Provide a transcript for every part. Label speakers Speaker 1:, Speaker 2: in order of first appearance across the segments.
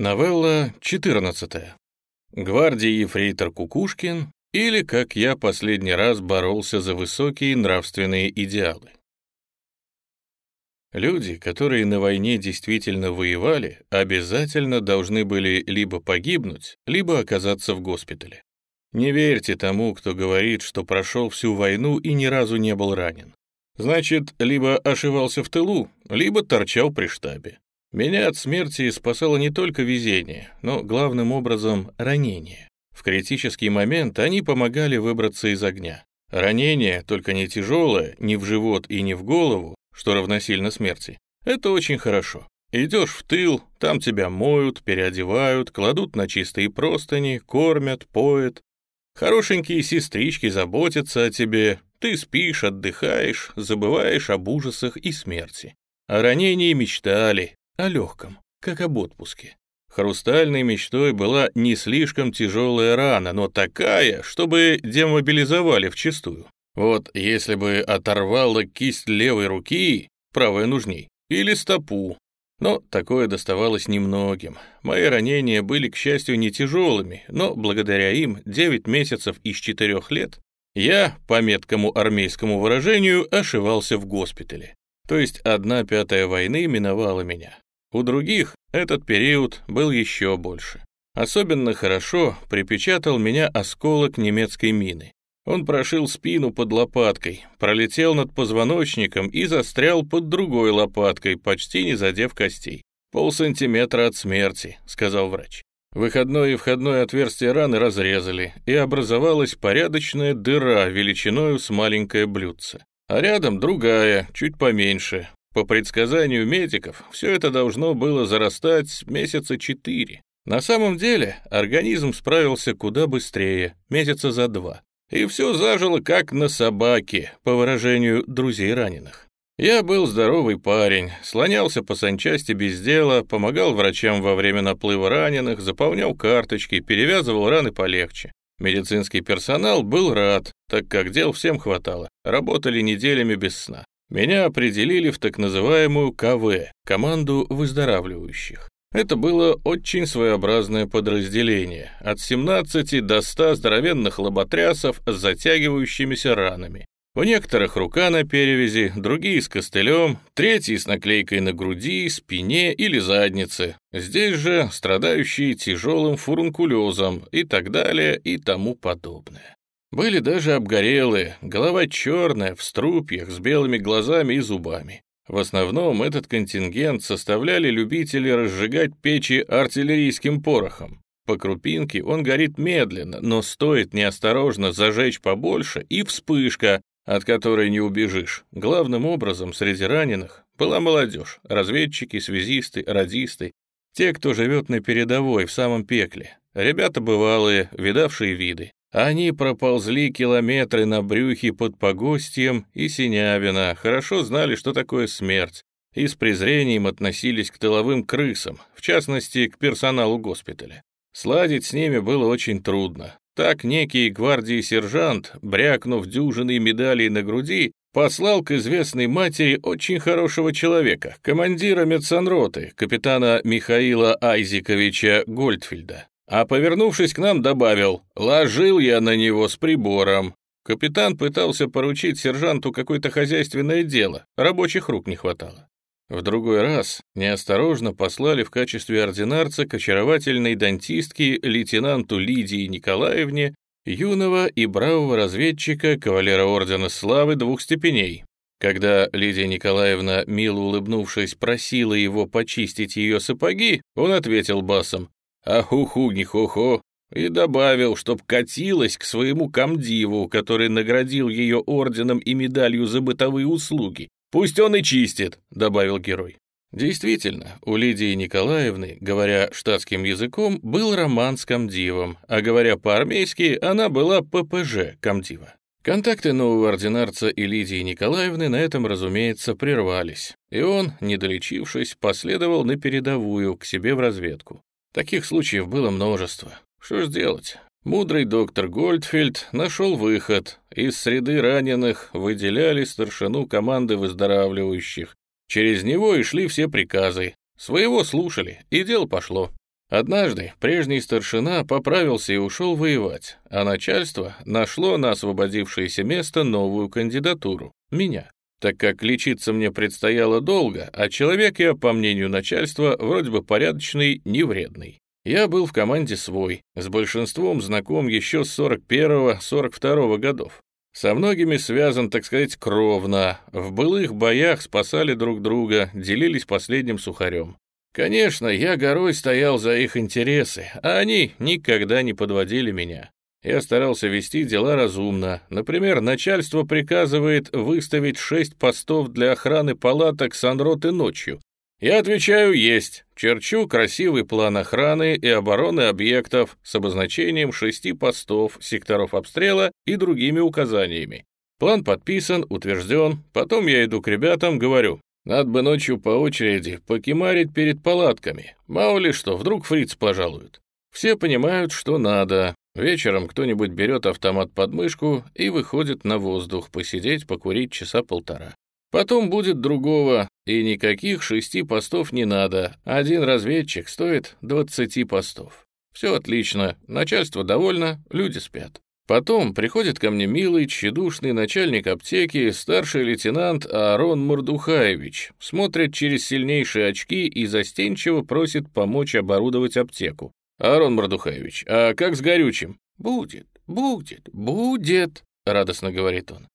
Speaker 1: Новелла 14. Гвардии ефрейтор Кукушкин или как я последний раз боролся за высокие нравственные идеалы. Люди, которые на войне действительно воевали, обязательно должны были либо погибнуть, либо оказаться в госпитале. Не верьте тому, кто говорит, что прошел всю войну и ни разу не был ранен. Значит, либо ошивался в тылу, либо торчал при штабе. Меня от смерти спасало не только везение, но главным образом ранение. В критический момент они помогали выбраться из огня. Ранение, только не тяжелое, ни в живот и ни в голову, что равносильно смерти. Это очень хорошо. Идешь в тыл, там тебя моют, переодевают, кладут на чистые простыни, кормят, поят. Хорошенькие сестрички заботятся о тебе, ты спишь, отдыхаешь, забываешь об ужасах и смерти. О ранении мечтали, о легком, как об отпуске. Хрустальной мечтой была не слишком тяжелая рана, но такая, чтобы демобилизовали вчистую. Вот если бы оторвало кисть левой руки, правая нужней, или стопу. Но такое доставалось немногим. Мои ранения были, к счастью, не тяжелыми, но благодаря им 9 месяцев из 4 лет я, по меткому армейскому выражению, ошивался в госпитале. То есть одна пятая войны миновала меня. У других этот период был еще больше. Особенно хорошо припечатал меня осколок немецкой мины. Он прошил спину под лопаткой, пролетел над позвоночником и застрял под другой лопаткой, почти не задев костей. «Полсантиметра от смерти», — сказал врач. Выходное и входное отверстие раны разрезали, и образовалась порядочная дыра величиною с маленькое блюдце. А рядом другая, чуть поменьше, по предсказанию медиков, все это должно было зарастать месяца четыре. На самом деле организм справился куда быстрее, месяца за два. И все зажило как на собаке, по выражению друзей раненых. Я был здоровый парень, слонялся по санчасти без дела, помогал врачам во время наплыва раненых, заполнял карточки, перевязывал раны полегче. Медицинский персонал был рад, так как дел всем хватало, работали неделями без сна. Меня определили в так называемую КВ, команду выздоравливающих. Это было очень своеобразное подразделение, от 17 до 100 здоровенных лоботрясов с затягивающимися ранами. У некоторых рука на перевязи, другие с костылем, третьи с наклейкой на груди, спине или заднице. Здесь же страдающие тяжелым фурункулезом и так далее и тому подобное. Были даже обгорелые, голова черная, в струпьях, с белыми глазами и зубами. В основном этот контингент составляли любители разжигать печи артиллерийским порохом. По крупинке он горит медленно, но стоит неосторожно зажечь побольше, и вспышка, от которой не убежишь. Главным образом среди раненых была молодежь, разведчики, связисты, радисты, те, кто живет на передовой, в самом пекле. Ребята бывалые, видавшие виды. Они проползли километры на брюхе под Погостьем и Синявина, хорошо знали, что такое смерть, и с презрением относились к тыловым крысам, в частности, к персоналу госпиталя. Сладить с ними было очень трудно. Так некий гвардии сержант, брякнув дюжиной медалей на груди, послал к известной матери очень хорошего человека, командира медсанроты, капитана Михаила Айзиковича Гольдфельда а повернувшись к нам, добавил «Ложил я на него с прибором». Капитан пытался поручить сержанту какое-то хозяйственное дело, рабочих рук не хватало. В другой раз неосторожно послали в качестве ординарца к очаровательной дантистке лейтенанту Лидии Николаевне юного и бравого разведчика, кавалера Ордена Славы двух степеней. Когда Лидия Николаевна, мило улыбнувшись, просила его почистить ее сапоги, он ответил басом а ху-ху не хо-хо, и добавил, чтоб катилась к своему комдиву, который наградил ее орденом и медалью за бытовые услуги. «Пусть он и чистит», — добавил герой. Действительно, у Лидии Николаевны, говоря штатским языком, был роман с комдивом, а говоря по-армейски, она была ППЖ комдива. Контакты нового ординарца и Лидии Николаевны на этом, разумеется, прервались, и он, не долечившись, последовал на передовую к себе в разведку. Таких случаев было множество. Что ж делать? Мудрый доктор Гольдфельд нашел выход. Из среды раненых выделяли старшину команды выздоравливающих. Через него и шли все приказы. Своего слушали, и дело пошло. Однажды прежний старшина поправился и ушел воевать, а начальство нашло на освободившееся место новую кандидатуру — меня. Так как лечиться мне предстояло долго, а человек я, по мнению начальства, вроде бы порядочный, невредный. Я был в команде свой, с большинством знаком еще с 41-42 годов. Со многими связан, так сказать, кровно. В былых боях спасали друг друга, делились последним сухарем. Конечно, я горой стоял за их интересы, а они никогда не подводили меня. Я старался вести дела разумно. Например, начальство приказывает выставить шесть постов для охраны палаток Санроты ночью. Я отвечаю «Есть». Черчу красивый план охраны и обороны объектов с обозначением шести постов, секторов обстрела и другими указаниями. План подписан, утвержден. Потом я иду к ребятам, говорю, надо бы ночью по очереди покемарить перед палатками. Мало ли что, вдруг фриц пожалуют. Все понимают, что надо. Вечером кто-нибудь берет автомат под мышку и выходит на воздух посидеть, покурить часа полтора. Потом будет другого, и никаких шести постов не надо. Один разведчик стоит двадцати постов. Все отлично, начальство довольно, люди спят. Потом приходит ко мне милый, тщедушный начальник аптеки, старший лейтенант Аарон Мордухаевич, смотрит через сильнейшие очки и застенчиво просит помочь оборудовать аптеку. «Аарон Мордухаевич, а как с горючим?» «Будет, будет, будет», — радостно говорит он.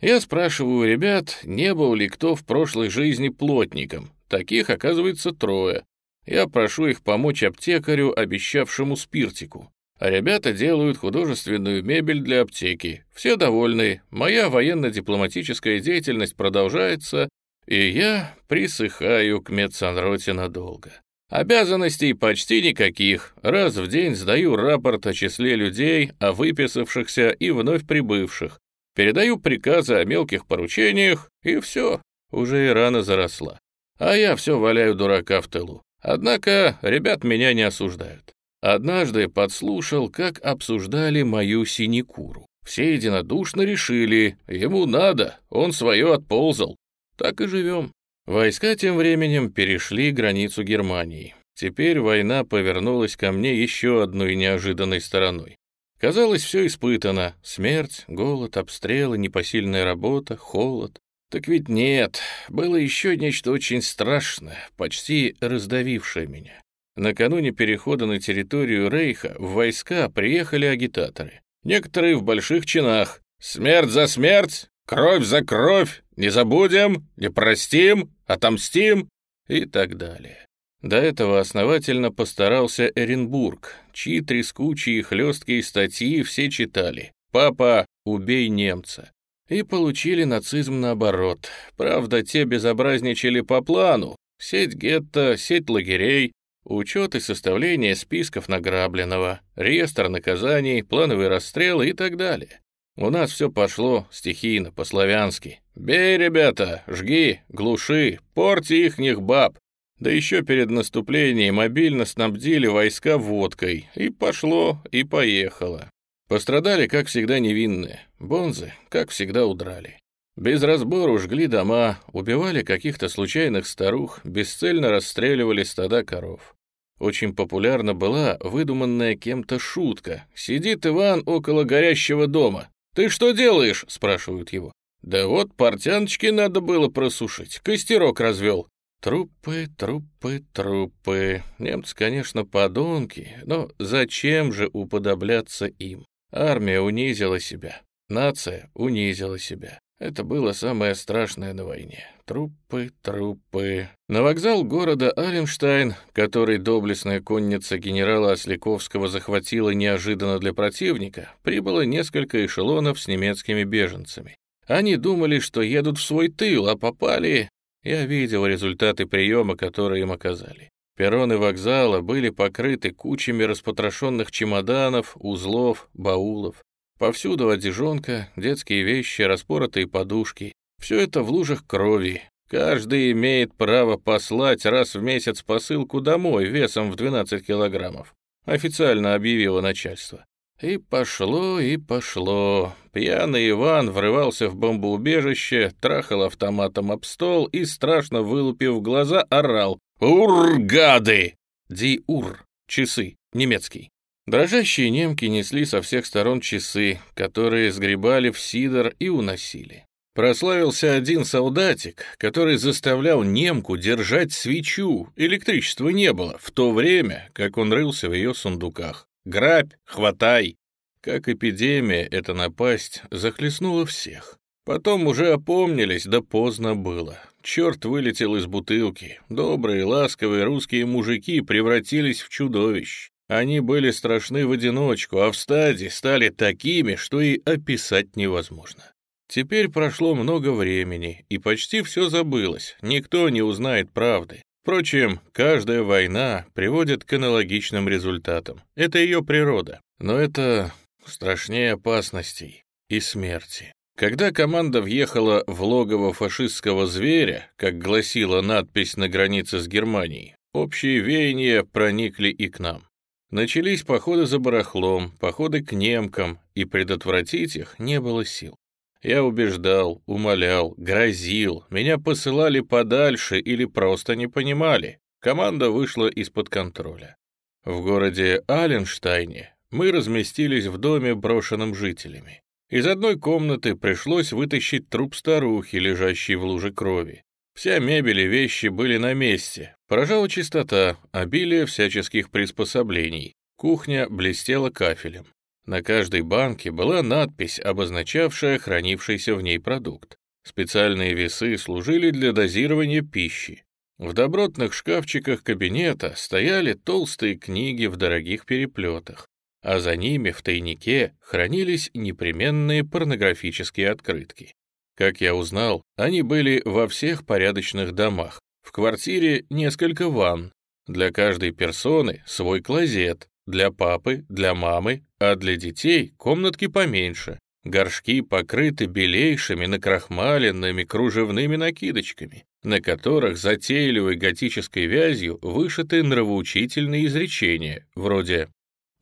Speaker 1: Я спрашиваю ребят, не был ли кто в прошлой жизни плотником. Таких, оказывается, трое. Я прошу их помочь аптекарю, обещавшему спиртику. А ребята делают художественную мебель для аптеки. Все довольны, моя военно-дипломатическая деятельность продолжается, и я присыхаю к медсанроте надолго. Обязанностей почти никаких. Раз в день сдаю рапорт о числе людей, о выписавшихся и вновь прибывших. Передаю приказы о мелких поручениях, и все, уже и рано заросла. А я все валяю дурака в тылу. Однако ребят меня не осуждают. Однажды подслушал, как обсуждали мою синекуру. Все единодушно решили, ему надо, он свое отползал. Так и живем. Войска тем временем перешли границу Германии. Теперь война повернулась ко мне еще одной неожиданной стороной. Казалось, все испытано. Смерть, голод, обстрелы, непосильная работа, холод. Так ведь нет, было еще нечто очень страшное, почти раздавившее меня. Накануне перехода на территорию Рейха в войска приехали агитаторы. Некоторые в больших чинах. «Смерть за смерть! Кровь за кровь! Не забудем! Не простим! Отомстим!» и так далее. До этого основательно постарался Эренбург, чьи трескучие хлесткие статьи все читали. «Папа, убей немца!» И получили нацизм наоборот. Правда, те безобразничали по плану. Сеть гетто, сеть лагерей, Учет и составление списков награбленного, реестр наказаний, плановый расстрел и так далее. У нас все пошло стихийно, по-славянски. «Бей, ребята, жги, глуши, порти ихних баб». Да еще перед наступлением мобильно снабдили войска водкой. И пошло, и поехало. Пострадали, как всегда, невинные. Бонзы, как всегда, удрали. Без разбору жгли дома, убивали каких-то случайных старух, бесцельно расстреливали стада коров. Очень популярна была выдуманная кем-то шутка. Сидит Иван около горящего дома. «Ты что делаешь?» — спрашивают его. «Да вот портяночки надо было просушить, костерок развел». Трупы, трупы, трупы. Немцы, конечно, подонки, но зачем же уподобляться им? Армия унизила себя, нация унизила себя. Это было самое страшное на войне. Трупы, трупы. На вокзал города Аленштайн, который доблестная конница генерала Осляковского захватила неожиданно для противника, прибыло несколько эшелонов с немецкими беженцами. Они думали, что едут в свой тыл, а попали... Я видел результаты приема, которые им оказали. Перроны вокзала были покрыты кучами распотрошенных чемоданов, узлов, баулов. Повсюду одежонка, детские вещи, распоротые подушки. Все это в лужах крови. Каждый имеет право послать раз в месяц посылку домой весом в 12 килограммов. Официально объявило начальство. И пошло, и пошло. Пьяный Иван врывался в бомбоубежище, трахал автоматом об стол и, страшно вылупив глаза, орал «Ур, гады!» «Ди-ур» часы, немецкий. Дрожащие немки несли со всех сторон часы, которые сгребали в сидор и уносили. Прославился один солдатик, который заставлял немку держать свечу, электричества не было, в то время, как он рылся в ее сундуках. Грабь, хватай. Как эпидемия эта напасть захлестнула всех. Потом уже опомнились, да поздно было. Черт вылетел из бутылки. Добрые, ласковые русские мужики превратились в чудовищ. Они были страшны в одиночку, а в стаде стали такими, что и описать невозможно. Теперь прошло много времени, и почти все забылось, никто не узнает правды. Впрочем, каждая война приводит к аналогичным результатам. Это ее природа. Но это страшнее опасностей и смерти. Когда команда въехала в логово фашистского зверя, как гласила надпись на границе с Германией, общие веяния проникли и к нам. Начались походы за барахлом, походы к немкам, и предотвратить их не было сил. Я убеждал, умолял, грозил, меня посылали подальше или просто не понимали. Команда вышла из-под контроля. В городе Аленштайне мы разместились в доме, брошенном жителями. Из одной комнаты пришлось вытащить труп старухи, лежащей в луже крови. Вся мебель и вещи были на месте. Поражала чистота, обилие всяческих приспособлений. Кухня блестела кафелем. На каждой банке была надпись, обозначавшая хранившийся в ней продукт. Специальные весы служили для дозирования пищи. В добротных шкафчиках кабинета стояли толстые книги в дорогих переплетах а за ними в тайнике хранились непременные порнографические открытки. Как я узнал, они были во всех порядочных домах. В квартире несколько ванн. Для каждой персоны свой клозет. Для папы, для мамы, а для детей комнатки поменьше. Горшки покрыты белейшими накрахмаленными кружевными накидочками, на которых затейливой готической вязью вышиты нравоучительные изречения, вроде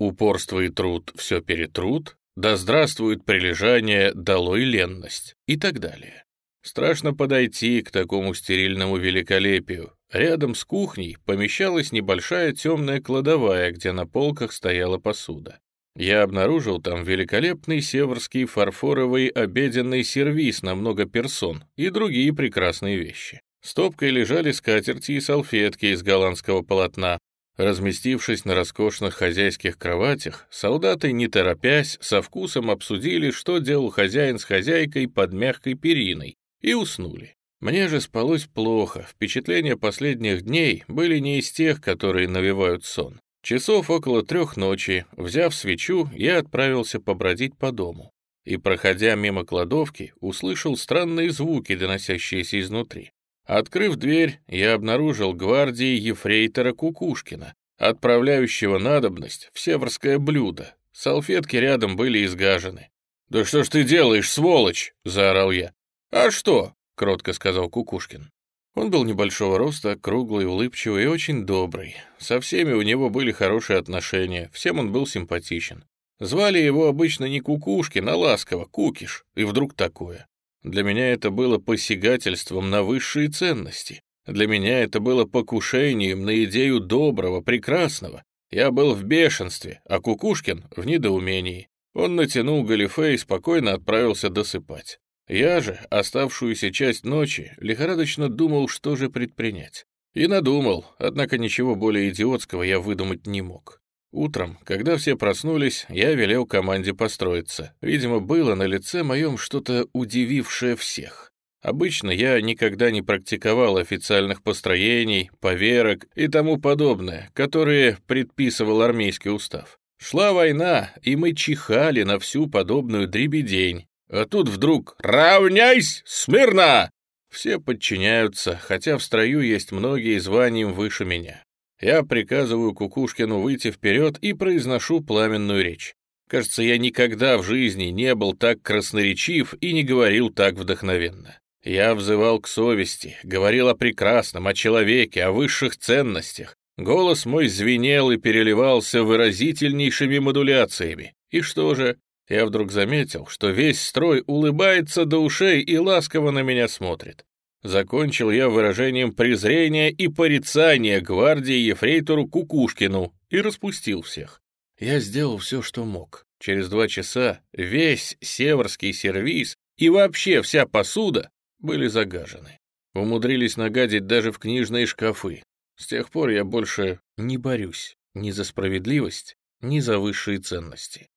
Speaker 1: Упорство и труд все перетрут, да здравствует прилежание, долой ленность и так далее. Страшно подойти к такому стерильному великолепию. Рядом с кухней помещалась небольшая темная кладовая, где на полках стояла посуда. Я обнаружил там великолепный северский фарфоровый обеденный сервиз на много персон и другие прекрасные вещи. Стопкой лежали скатерти и салфетки из голландского полотна, Разместившись на роскошных хозяйских кроватях, солдаты, не торопясь, со вкусом обсудили, что делал хозяин с хозяйкой под мягкой периной, и уснули. Мне же спалось плохо, впечатления последних дней были не из тех, которые навевают сон. Часов около трех ночи, взяв свечу, я отправился побродить по дому. И, проходя мимо кладовки, услышал странные звуки, доносящиеся изнутри. Открыв дверь, я обнаружил гвардии ефрейтора Кукушкина, отправляющего надобность в северское блюдо. Салфетки рядом были изгажены. «Да что ж ты делаешь, сволочь!» — заорал я. «А что?» — кротко сказал Кукушкин. Он был небольшого роста, круглый, улыбчивый и очень добрый. Со всеми у него были хорошие отношения, всем он был симпатичен. Звали его обычно не Кукушкин, а ласково, Кукиш, и вдруг такое. Для меня это было посягательством на высшие ценности. Для меня это было покушением на идею доброго, прекрасного. Я был в бешенстве, а Кукушкин — в недоумении. Он натянул галифе и спокойно отправился досыпать. Я же, оставшуюся часть ночи, лихорадочно думал, что же предпринять. И надумал, однако ничего более идиотского я выдумать не мог. Утром, когда все проснулись, я велел команде построиться. Видимо, было на лице моем что-то удивившее всех. Обычно я никогда не практиковал официальных построений, поверок и тому подобное, которые предписывал армейский устав. Шла война, и мы чихали на всю подобную дребедень. А тут вдруг «Равняйсь! Смирно!» Все подчиняются, хотя в строю есть многие званием выше меня. Я приказываю Кукушкину выйти вперед и произношу пламенную речь. Кажется, я никогда в жизни не был так красноречив и не говорил так вдохновенно. Я взывал к совести, говорил о прекрасном, о человеке, о высших ценностях. Голос мой звенел и переливался выразительнейшими модуляциями. И что же? Я вдруг заметил, что весь строй улыбается до ушей и ласково на меня смотрит. Закончил я выражением презрения и порицания гвардии ефрейтору Кукушкину и распустил всех. Я сделал все, что мог. Через два часа весь северский сервиз и вообще вся посуда были загажены. Умудрились нагадить даже в книжные шкафы. С тех пор я больше не борюсь ни за справедливость, ни за высшие ценности.